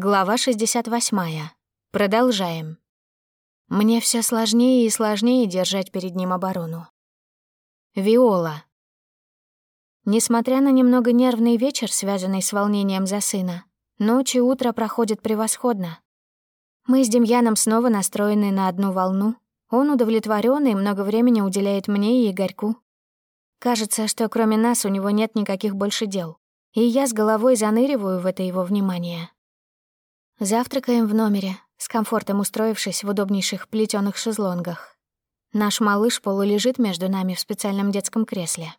Глава 68. Продолжаем. Мне все сложнее и сложнее держать перед ним оборону. Виола. Несмотря на немного нервный вечер, связанный с волнением за сына, ночь и утро проходят превосходно. Мы с Демьяном снова настроены на одну волну. Он удовлетворён и много времени уделяет мне и Игорьку. Кажется, что кроме нас у него нет никаких больше дел, и я с головой заныриваю в это его внимание. Завтракаем в номере, с комфортом устроившись в удобнейших плетёных шезлонгах. Наш малыш полулежит между нами в специальном детском кресле.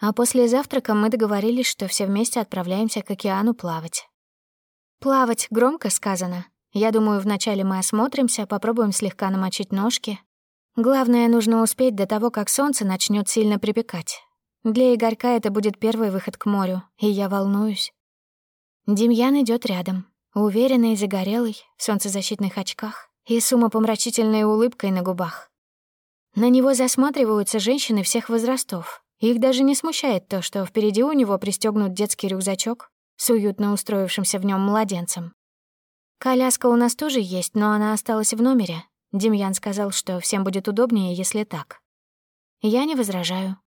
А после завтрака мы договорились, что все вместе отправляемся к океану плавать. Плавать громко сказано. Я думаю, вначале мы осмотримся, попробуем слегка намочить ножки. Главное, нужно успеть до того, как солнце начнет сильно припекать. Для Игорька это будет первый выход к морю, и я волнуюсь. Демьян идет рядом, Уверенный, загорелый, в солнцезащитных очках и с умопомрачительной улыбкой на губах. На него засматриваются женщины всех возрастов. Их даже не смущает то, что впереди у него пристегнут детский рюкзачок с уютно устроившимся в нем младенцем. Коляска у нас тоже есть, но она осталась в номере. Демьян сказал, что всем будет удобнее, если так. Я не возражаю.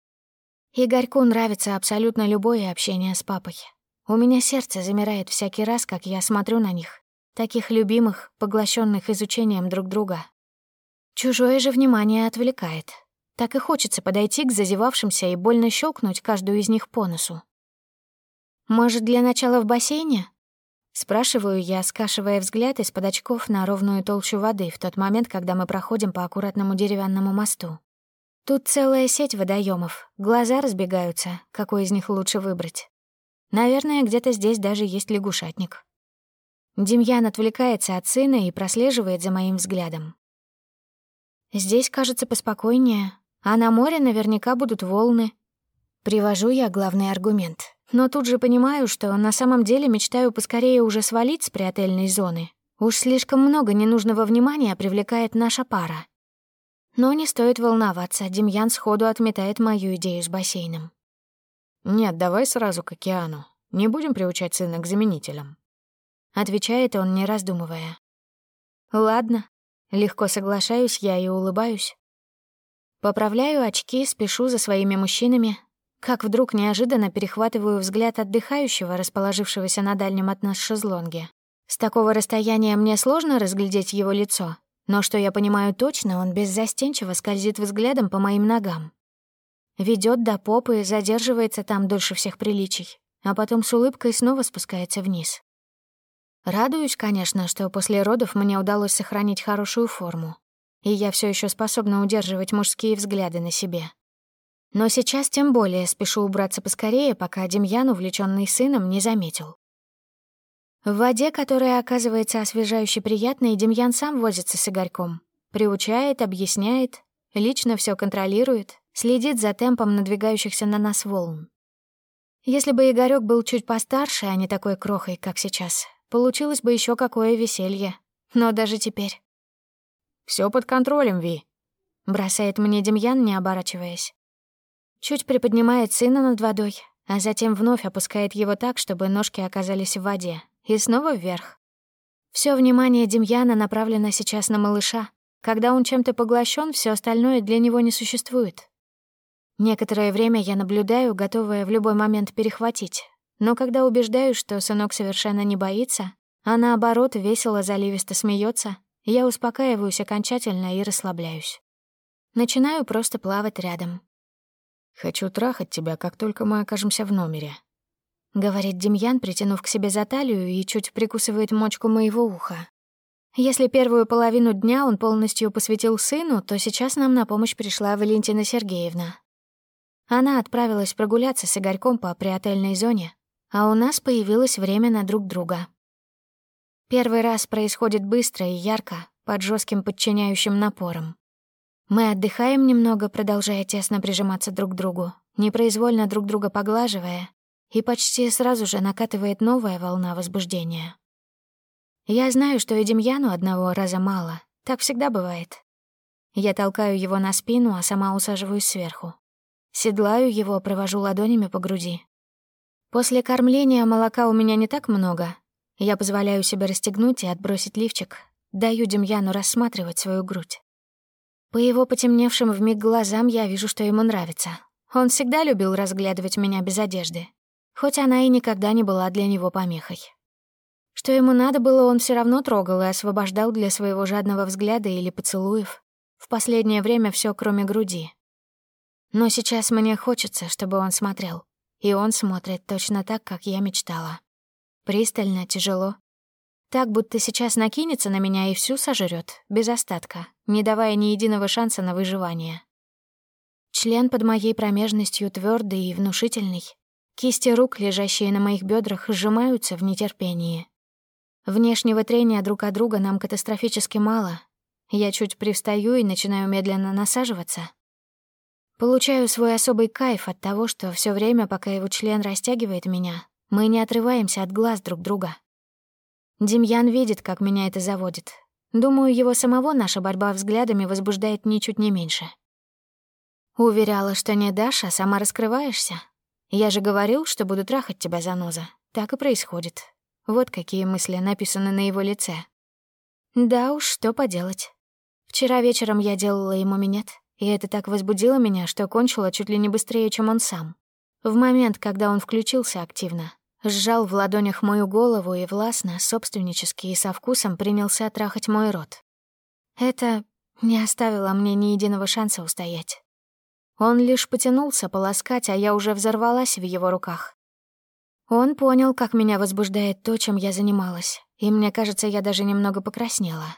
Игорьку нравится абсолютно любое общение с папой. У меня сердце замирает всякий раз, как я смотрю на них, таких любимых, поглощенных изучением друг друга. Чужое же внимание отвлекает. Так и хочется подойти к зазевавшимся и больно щелкнуть каждую из них по носу. «Может, для начала в бассейне?» Спрашиваю я, скашивая взгляд из-под очков на ровную толщу воды в тот момент, когда мы проходим по аккуратному деревянному мосту. Тут целая сеть водоемов, глаза разбегаются, какой из них лучше выбрать. Наверное, где-то здесь даже есть лягушатник. Демьян отвлекается от сына и прослеживает за моим взглядом. Здесь кажется поспокойнее, а на море наверняка будут волны. Привожу я главный аргумент, но тут же понимаю, что на самом деле мечтаю поскорее уже свалить с приотельной зоны. Уж слишком много ненужного внимания привлекает наша пара. Но не стоит волноваться, Демьян сходу отметает мою идею с бассейном. «Нет, давай сразу к океану. Не будем приучать сына к заменителям». Отвечает он, не раздумывая. «Ладно». Легко соглашаюсь я и улыбаюсь. Поправляю очки, спешу за своими мужчинами. Как вдруг неожиданно перехватываю взгляд отдыхающего, расположившегося на дальнем от нас шезлонге. С такого расстояния мне сложно разглядеть его лицо, но что я понимаю точно, он беззастенчиво скользит взглядом по моим ногам ведет до попы, задерживается там дольше всех приличий, а потом с улыбкой снова спускается вниз. Радуюсь, конечно, что после родов мне удалось сохранить хорошую форму, и я все еще способна удерживать мужские взгляды на себе. Но сейчас тем более спешу убраться поскорее, пока Демьян, увлеченный сыном, не заметил. В воде, которая оказывается освежающе приятной, Демьян сам возится с Игорьком. Приучает, объясняет, лично все контролирует, следит за темпом надвигающихся на нас волн. Если бы Игорёк был чуть постарше, а не такой крохой, как сейчас, получилось бы еще какое веселье. Но даже теперь... Все под контролем, Ви», — бросает мне Демьян, не оборачиваясь. Чуть приподнимает сына над водой, а затем вновь опускает его так, чтобы ножки оказались в воде, и снова вверх. Все внимание Демьяна направлено сейчас на малыша. Когда он чем-то поглощен, все остальное для него не существует. Некоторое время я наблюдаю, готовая в любой момент перехватить. Но когда убеждаюсь, что сынок совершенно не боится, а наоборот весело заливисто смеется, я успокаиваюсь окончательно и расслабляюсь. Начинаю просто плавать рядом. «Хочу трахать тебя, как только мы окажемся в номере», — говорит Демьян, притянув к себе за талию и чуть прикусывает мочку моего уха. Если первую половину дня он полностью посвятил сыну, то сейчас нам на помощь пришла Валентина Сергеевна, она отправилась прогуляться с Игорьком по приотельной зоне, а у нас появилось время на друг друга. Первый раз происходит быстро и ярко, под жестким подчиняющим напором. Мы отдыхаем немного, продолжая тесно прижиматься друг к другу, непроизвольно друг друга поглаживая, и почти сразу же накатывает новая волна возбуждения. Я знаю, что и Демьяну одного раза мало, так всегда бывает. Я толкаю его на спину, а сама усаживаюсь сверху. Седлаю его, провожу ладонями по груди. После кормления молока у меня не так много. Я позволяю себе расстегнуть и отбросить лифчик, даю Демьяну рассматривать свою грудь. По его потемневшим вмиг глазам я вижу, что ему нравится. Он всегда любил разглядывать меня без одежды, хоть она и никогда не была для него помехой. Что ему надо было, он все равно трогал и освобождал для своего жадного взгляда или поцелуев. В последнее время все, кроме груди. Но сейчас мне хочется, чтобы он смотрел. И он смотрит точно так, как я мечтала. Пристально, тяжело. Так, будто сейчас накинется на меня и всю сожрет, без остатка, не давая ни единого шанса на выживание. Член под моей промежностью твердый и внушительный. Кисти рук, лежащие на моих бедрах, сжимаются в нетерпении. Внешнего трения друг от друга нам катастрофически мало. Я чуть привстаю и начинаю медленно насаживаться. Получаю свой особый кайф от того, что все время, пока его член растягивает меня, мы не отрываемся от глаз друг друга. Демьян видит, как меня это заводит. Думаю, его самого наша борьба взглядами возбуждает ничуть не меньше. Уверяла, что не дашь, а сама раскрываешься. Я же говорил, что буду трахать тебя, заноза. Так и происходит. Вот какие мысли написаны на его лице. Да уж, что поделать. Вчера вечером я делала ему минет, и это так возбудило меня, что кончила чуть ли не быстрее, чем он сам. В момент, когда он включился активно, сжал в ладонях мою голову и властно, собственнически и со вкусом принялся трахать мой рот. Это не оставило мне ни единого шанса устоять. Он лишь потянулся полоскать, а я уже взорвалась в его руках. Он понял, как меня возбуждает то, чем я занималась, и мне кажется, я даже немного покраснела.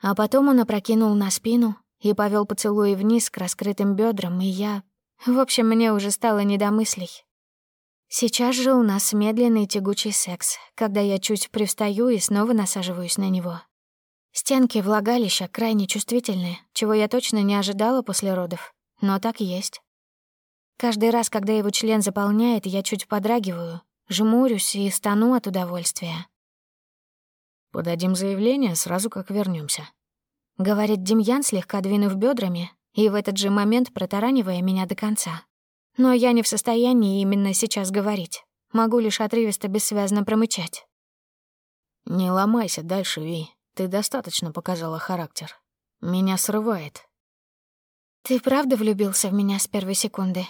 А потом он опрокинул на спину и повел поцелуй вниз к раскрытым бедрам, и я... В общем, мне уже стало недомыслий. Сейчас же у нас медленный тягучий секс, когда я чуть привстаю и снова насаживаюсь на него. Стенки влагалища крайне чувствительны, чего я точно не ожидала после родов, но так есть. Каждый раз, когда его член заполняет, я чуть подрагиваю, жмурюсь и стану от удовольствия. «Подадим заявление сразу, как вернемся, говорит Демьян, слегка двинув бедрами, и в этот же момент протаранивая меня до конца. Но я не в состоянии именно сейчас говорить. Могу лишь отрывисто бессвязно промычать. «Не ломайся дальше, Ви. Ты достаточно показала характер. Меня срывает». «Ты правда влюбился в меня с первой секунды?»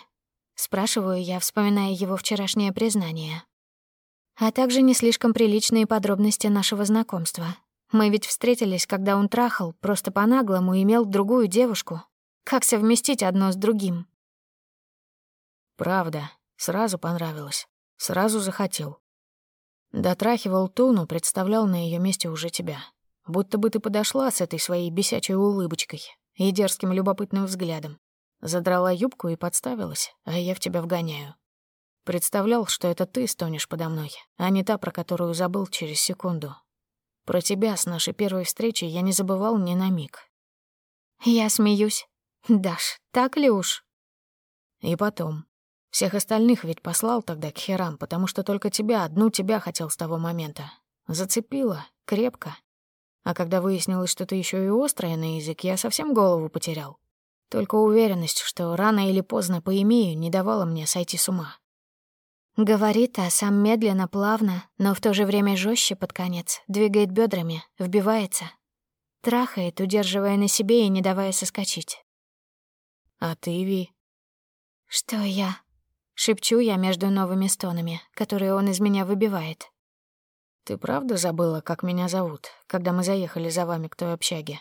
Спрашиваю я, вспоминая его вчерашнее признание. А также не слишком приличные подробности нашего знакомства. Мы ведь встретились, когда он трахал, просто по-наглому имел другую девушку. Как совместить одно с другим? Правда, сразу понравилось. Сразу захотел. Дотрахивал ту, но представлял на ее месте уже тебя. Будто бы ты подошла с этой своей бесячей улыбочкой и дерзким любопытным взглядом. Задрала юбку и подставилась, а я в тебя вгоняю. Представлял, что это ты стонешь подо мной, а не та, про которую забыл через секунду. Про тебя с нашей первой встречи я не забывал ни на миг. Я смеюсь. Даш, так ли уж? И потом. Всех остальных ведь послал тогда к херам, потому что только тебя, одну тебя хотел с того момента. Зацепила, крепко. А когда выяснилось, что ты еще и острая на язык, я совсем голову потерял. Только уверенность, что рано или поздно поимею, не давала мне сойти с ума. Говорит, а сам медленно, плавно, но в то же время жестче под конец, двигает бедрами, вбивается. Трахает, удерживая на себе и не давая соскочить. «А ты, Ви?» «Что я?» — шепчу я между новыми стонами, которые он из меня выбивает. «Ты правда забыла, как меня зовут, когда мы заехали за вами к той общаге?»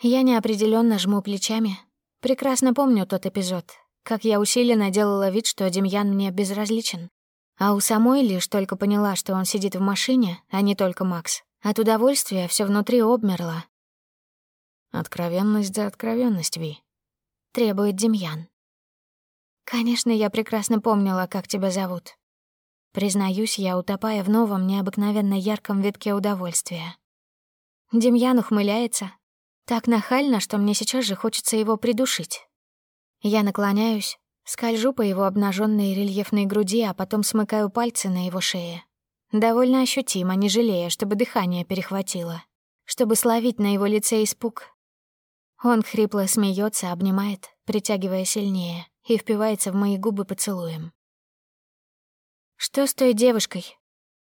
Я неопределенно жму плечами. Прекрасно помню тот эпизод, как я усиленно делала вид, что Демьян мне безразличен. А у самой лишь только поняла, что он сидит в машине, а не только Макс. От удовольствия все внутри обмерло. «Откровенность за откровенность, Ви», — требует Демьян. «Конечно, я прекрасно помнила, как тебя зовут». Признаюсь, я утопая в новом, необыкновенно ярком витке удовольствия. Демьян ухмыляется, так нахально, что мне сейчас же хочется его придушить. Я наклоняюсь, скольжу по его обнаженной рельефной груди, а потом смыкаю пальцы на его шее. Довольно ощутимо, не жалея, чтобы дыхание перехватило, чтобы словить на его лице испуг. Он хрипло смеется, обнимает, притягивая сильнее, и впивается в мои губы поцелуем. «Что с той девушкой?»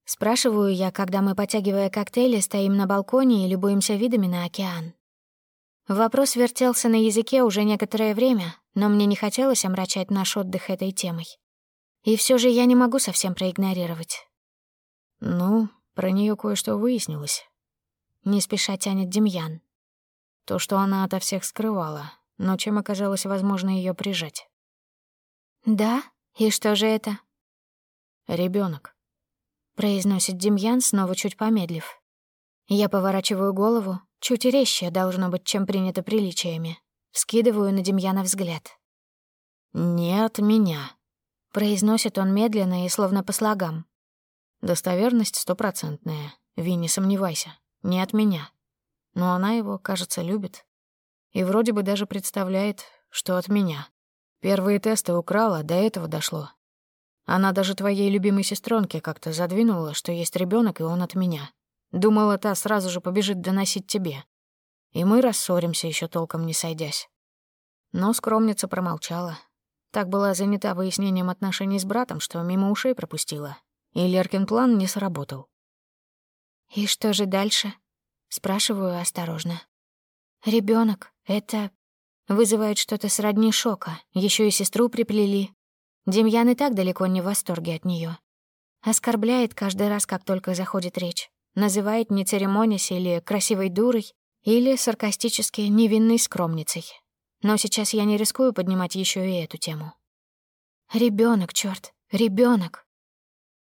Спрашиваю я, когда мы, потягивая коктейли, стоим на балконе и любуемся видами на океан. Вопрос вертелся на языке уже некоторое время, но мне не хотелось омрачать наш отдых этой темой. И все же я не могу совсем проигнорировать. Ну, про нее кое-что выяснилось. Не спеша тянет Демьян. То, что она ото всех скрывала, но чем оказалось возможно ее прижать. «Да? И что же это?» Ребенок, произносит Демьян, снова чуть помедлив. Я поворачиваю голову, чуть резче, должно быть, чем принято приличиями. Скидываю на Демьяна взгляд. «Не от меня», — произносит он медленно и словно по слогам. «Достоверность стопроцентная, Ви, не сомневайся, не от меня. Но она его, кажется, любит. И вроде бы даже представляет, что от меня. Первые тесты украла, до этого дошло. Она даже твоей любимой сестренке как-то задвинула, что есть ребенок и он от меня. Думала, та сразу же побежит доносить тебе. И мы рассоримся, еще толком не сойдясь. Но скромница промолчала. Так была занята выяснением отношений с братом, что мимо ушей пропустила. И Леркин план не сработал. «И что же дальше?» — спрашиваю осторожно. Ребенок, это вызывает что-то сродни шока. Еще и сестру приплели. Демьян и так далеко не в восторге от нее. Оскорбляет каждый раз, как только заходит речь. Называет не церемонясь или красивой дурой, или саркастически невинной скромницей. Но сейчас я не рискую поднимать еще и эту тему. Ребенок, черт, ребенок.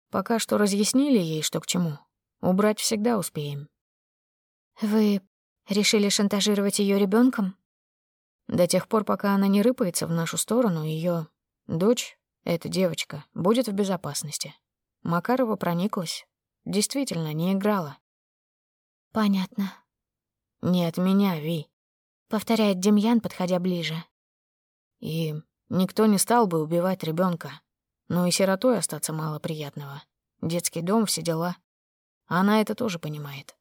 Пока что разъяснили ей, что к чему. Убрать всегда успеем. Вы решили шантажировать ее ребенком? До тех пор, пока она не рыпается в нашу сторону, ее дочь эта девочка будет в безопасности. Макарова прониклась. Действительно, не играла. Понятно. Не от меня, Ви. Повторяет Демьян, подходя ближе. И никто не стал бы убивать ребенка. Но и сиротой остаться мало приятного. Детский дом, все дела. Она это тоже понимает.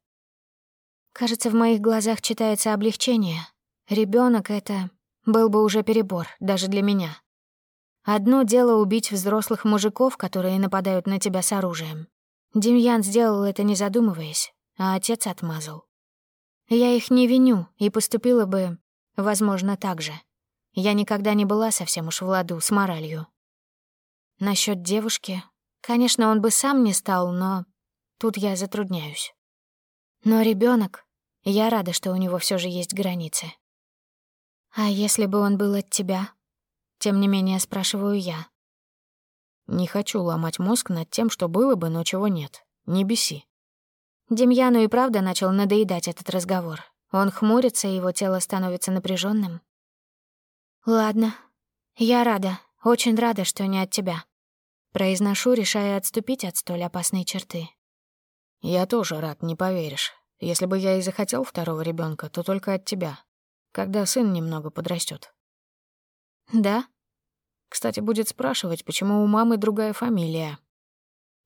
Кажется, в моих глазах читается облегчение. Ребенок это был бы уже перебор, даже для меня. Одно дело убить взрослых мужиков, которые нападают на тебя с оружием. Демьян сделал это не задумываясь, а отец отмазал. Я их не виню и поступила бы, возможно, так же. Я никогда не была совсем уж в ладу с моралью. Насчет девушки, конечно, он бы сам не стал, но тут я затрудняюсь. Но ребенок, я рада, что у него все же есть границы. А если бы он был от тебя? Тем не менее, спрашиваю я. Не хочу ломать мозг над тем, что было бы, но чего нет. Не беси. Демьяну и правда начал надоедать этот разговор. Он хмурится, и его тело становится напряженным. «Ладно. Я рада, очень рада, что не от тебя». Произношу, решая отступить от столь опасной черты. «Я тоже рад, не поверишь. Если бы я и захотел второго ребенка, то только от тебя, когда сын немного подрастет. «Да?» Кстати, будет спрашивать, почему у мамы другая фамилия.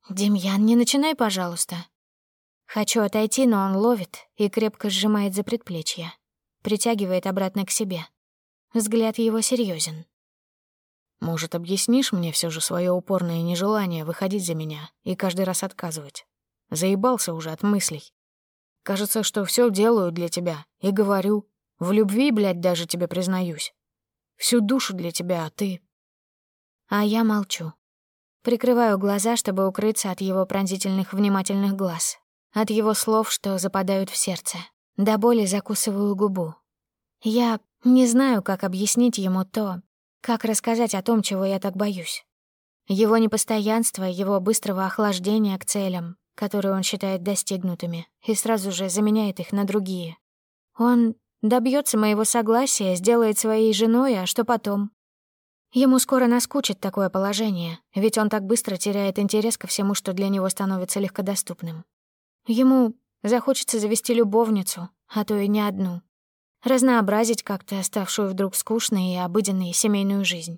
«Демьян, не начинай, пожалуйста». Хочу отойти, но он ловит и крепко сжимает за предплечье. Притягивает обратно к себе. Взгляд его серьезен. «Может, объяснишь мне все же свое упорное нежелание выходить за меня и каждый раз отказывать? Заебался уже от мыслей. Кажется, что все делаю для тебя и говорю. В любви, блядь, даже тебе признаюсь. Всю душу для тебя, а ты а я молчу. Прикрываю глаза, чтобы укрыться от его пронзительных внимательных глаз, от его слов, что западают в сердце. До боли закусываю губу. Я не знаю, как объяснить ему то, как рассказать о том, чего я так боюсь. Его непостоянство, его быстрого охлаждения к целям, которые он считает достигнутыми, и сразу же заменяет их на другие. Он добьется моего согласия, сделает своей женой, а что потом? Ему скоро наскучит такое положение, ведь он так быстро теряет интерес ко всему, что для него становится легкодоступным. Ему захочется завести любовницу, а то и не одну. Разнообразить как-то ставшую вдруг скучной и обыденной семейную жизнь.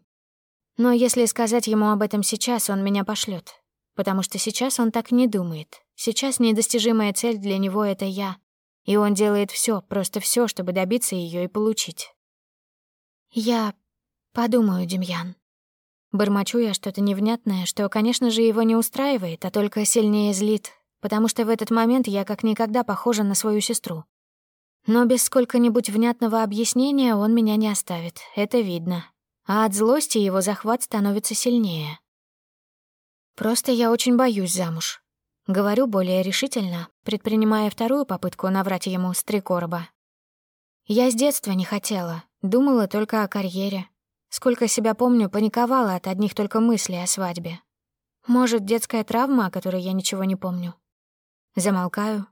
Но если сказать ему об этом сейчас, он меня пошлет, потому что сейчас он так не думает. Сейчас недостижимая цель для него — это я, и он делает все, просто все, чтобы добиться ее и получить. Я Подумаю, Демьян. Бормочу я что-то невнятное, что, конечно же, его не устраивает, а только сильнее злит, потому что в этот момент я как никогда похожа на свою сестру. Но без сколько-нибудь внятного объяснения он меня не оставит, это видно. А от злости его захват становится сильнее. Просто я очень боюсь замуж. Говорю более решительно, предпринимая вторую попытку наврать ему с три короба. Я с детства не хотела, думала только о карьере. Сколько себя помню, паниковала от одних только мыслей о свадьбе. Может, детская травма, о которой я ничего не помню. Замолкаю.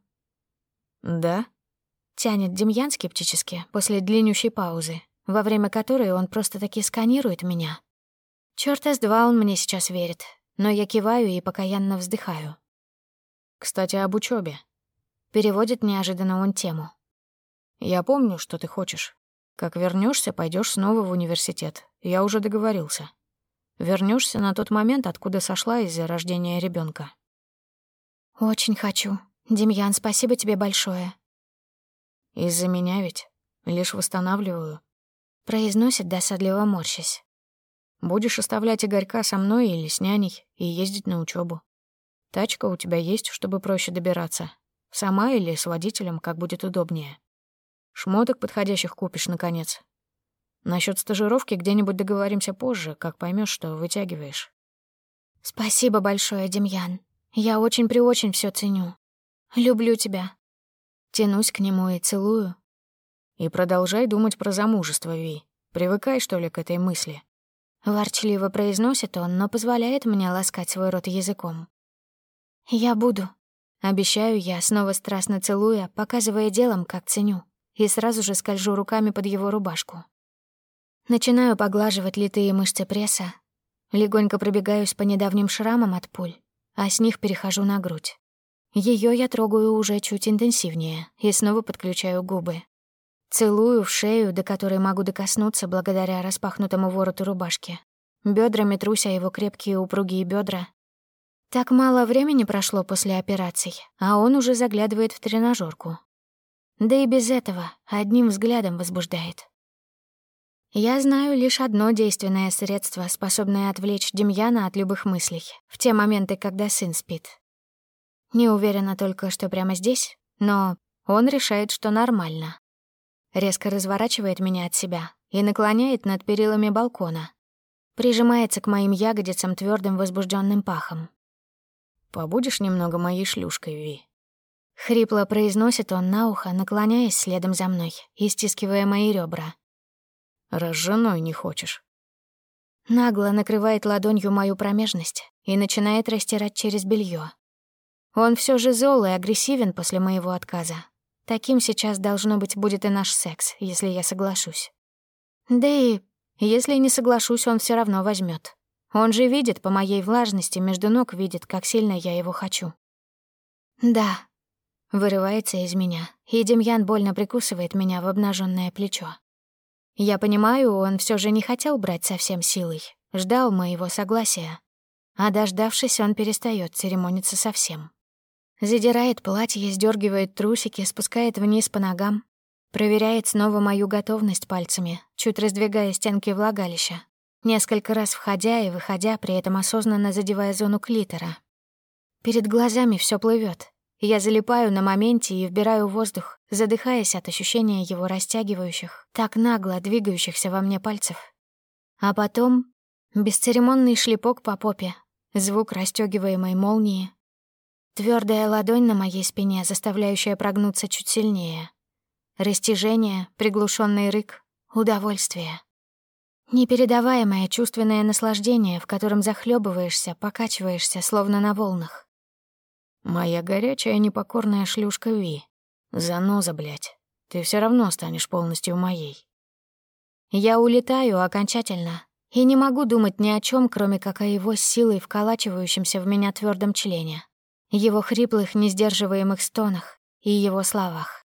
«Да?» — тянет Демьян скептически после длиннющей паузы, во время которой он просто-таки сканирует меня. Чёрта с два он мне сейчас верит, но я киваю и покаянно вздыхаю. «Кстати, об учебе. Переводит неожиданно он тему. «Я помню, что ты хочешь. Как вернешься, пойдешь снова в университет. Я уже договорился. Вернешься на тот момент, откуда сошла из-за рождения ребенка. «Очень хочу. Демьян, спасибо тебе большое». «Из-за меня ведь. Лишь восстанавливаю». Произносит, досадливо морщась. Будешь оставлять Игорька со мной или с няней и ездить на учебу. Тачка у тебя есть, чтобы проще добираться. Сама или с водителем, как будет удобнее. Шмоток подходящих купишь, наконец. Насчет стажировки где-нибудь договоримся позже, как поймешь, что вытягиваешь. Спасибо большое, Демьян. Я очень-преочень все ценю. Люблю тебя. Тянусь к нему и целую. И продолжай думать про замужество, Ви. Привыкай, что ли, к этой мысли. Ворчливо произносит он, но позволяет мне ласкать свой рот языком. «Я буду», — обещаю я, снова страстно целуя, показывая делом, как ценю, и сразу же скольжу руками под его рубашку. Начинаю поглаживать литые мышцы пресса, легонько пробегаюсь по недавним шрамам от пуль, а с них перехожу на грудь. Ее я трогаю уже чуть интенсивнее и снова подключаю губы. Целую в шею, до которой могу докоснуться благодаря распахнутому вороту рубашки. Бедрами труся его крепкие упругие бедра. Так мало времени прошло после операций, а он уже заглядывает в тренажерку. Да и без этого одним взглядом возбуждает. Я знаю лишь одно действенное средство, способное отвлечь Демьяна от любых мыслей в те моменты, когда сын спит. Не уверена только, что прямо здесь, но он решает, что нормально резко разворачивает меня от себя и наклоняет над перилами балкона. Прижимается к моим ягодицам твердым возбужденным пахом. «Побудешь немного моей шлюшкой, Ви?» Хрипло произносит он на ухо, наклоняясь следом за мной и стискивая мои ребра. «Раз женой не хочешь». Нагло накрывает ладонью мою промежность и начинает растирать через белье. Он все же зол и агрессивен после моего отказа, Таким сейчас, должно быть, будет и наш секс, если я соглашусь. Да и если не соглашусь, он все равно возьмет. Он же видит по моей влажности, между ног видит, как сильно я его хочу. Да, вырывается из меня, и Демьян больно прикусывает меня в обнаженное плечо. Я понимаю, он все же не хотел брать совсем силой, ждал моего согласия. А дождавшись, он перестает церемониться совсем. Задирает платье, сдергивает трусики, спускает вниз по ногам. Проверяет снова мою готовность пальцами, чуть раздвигая стенки влагалища. Несколько раз входя и выходя, при этом осознанно задевая зону клитора. Перед глазами все плывет. Я залипаю на моменте и вбираю воздух, задыхаясь от ощущения его растягивающих, так нагло двигающихся во мне пальцев. А потом бесцеремонный шлепок по попе, звук расстёгиваемой молнии, Твердая ладонь на моей спине, заставляющая прогнуться чуть сильнее. Растяжение, приглушенный рык, удовольствие. Непередаваемое чувственное наслаждение, в котором захлебываешься, покачиваешься, словно на волнах. Моя горячая непокорная шлюшка Ви. Заноза, блядь. Ты все равно станешь полностью моей. Я улетаю окончательно и не могу думать ни о чем, кроме как о его силой, вколачивающемся в меня твердом члене его хриплых, несдерживаемых стонах и его словах.